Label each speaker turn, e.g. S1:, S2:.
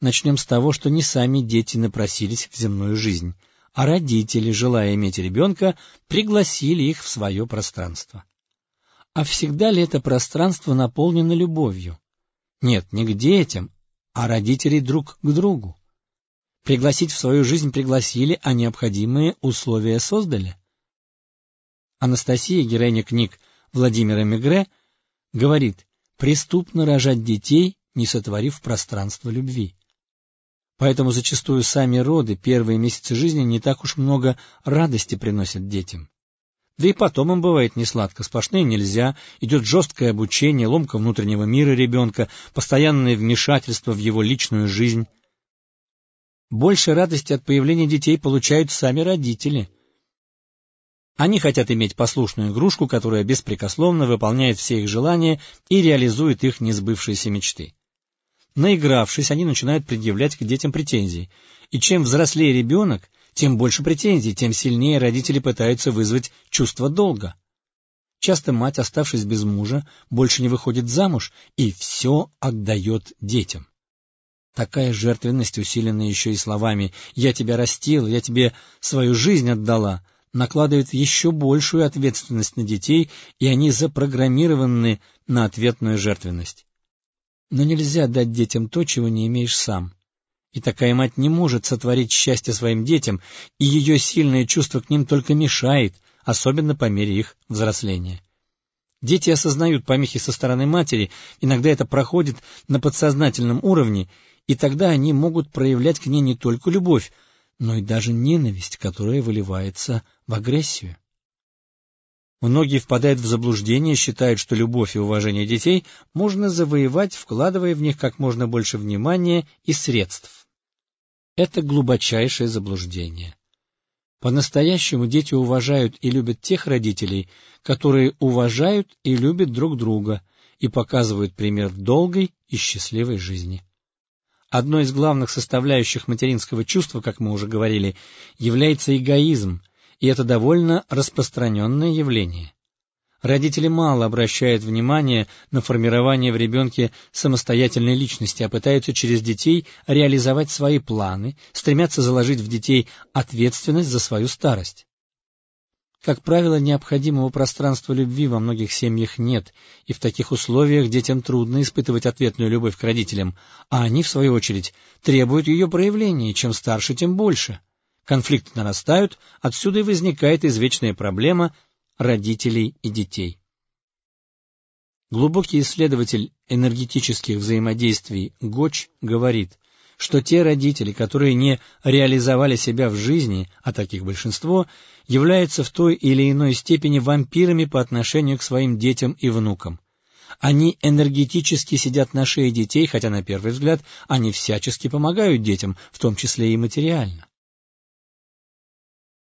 S1: Начнем с того, что не сами дети напросились в земную жизнь, а родители, желая иметь ребенка, пригласили их в свое пространство. А всегда ли это пространство наполнено любовью? Нет, не к детям, а родителей друг к другу. Пригласить в свою жизнь пригласили, а необходимые условия создали. Анастасия, героиня книг Владимира Мегре, говорит, преступно рожать детей, не сотворив пространство любви. Поэтому зачастую сами роды, первые месяцы жизни, не так уж много радости приносят детям. Да и потом им бывает несладко, сплошные нельзя, идет жесткое обучение, ломка внутреннего мира ребенка, постоянное вмешательство в его личную жизнь. Больше радости от появления детей получают сами родители. Они хотят иметь послушную игрушку, которая беспрекословно выполняет все их желания и реализует их несбывшиеся мечты. Наигравшись, они начинают предъявлять к детям претензии. И чем взрослее ребенок, тем больше претензий, тем сильнее родители пытаются вызвать чувство долга. Часто мать, оставшись без мужа, больше не выходит замуж и все отдает детям. Такая жертвенность, усиленная еще и словами «я тебя растила, я тебе свою жизнь отдала», накладывает еще большую ответственность на детей, и они запрограммированы на ответную жертвенность. Но нельзя дать детям то, чего не имеешь сам. И такая мать не может сотворить счастье своим детям, и ее сильное чувство к ним только мешает, особенно по мере их взросления. Дети осознают помехи со стороны матери, иногда это проходит на подсознательном уровне, и тогда они могут проявлять к ней не только любовь, но и даже ненависть, которая выливается в агрессию. Многие впадают в заблуждение, считают, что любовь и уважение детей можно завоевать, вкладывая в них как можно больше внимания и средств. Это глубочайшее заблуждение. По-настоящему дети уважают и любят тех родителей, которые уважают и любят друг друга и показывают пример долгой и счастливой жизни. Одной из главных составляющих материнского чувства, как мы уже говорили, является эгоизм, и это довольно распространенное явление. Родители мало обращают внимание на формирование в ребенке самостоятельной личности, а пытаются через детей реализовать свои планы, стремятся заложить в детей ответственность за свою старость. Как правило, необходимого пространства любви во многих семьях нет, и в таких условиях детям трудно испытывать ответную любовь к родителям, а они, в свою очередь, требуют ее проявления, чем старше, тем больше. Конфликты нарастают, отсюда и возникает извечная проблема родителей и детей. Глубокий исследователь энергетических взаимодействий Гоч говорит, что те родители, которые не реализовали себя в жизни, а таких большинство, являются в той или иной степени вампирами по отношению к своим детям и внукам. Они энергетически сидят на шее детей, хотя на первый взгляд они всячески помогают детям, в том числе и материально.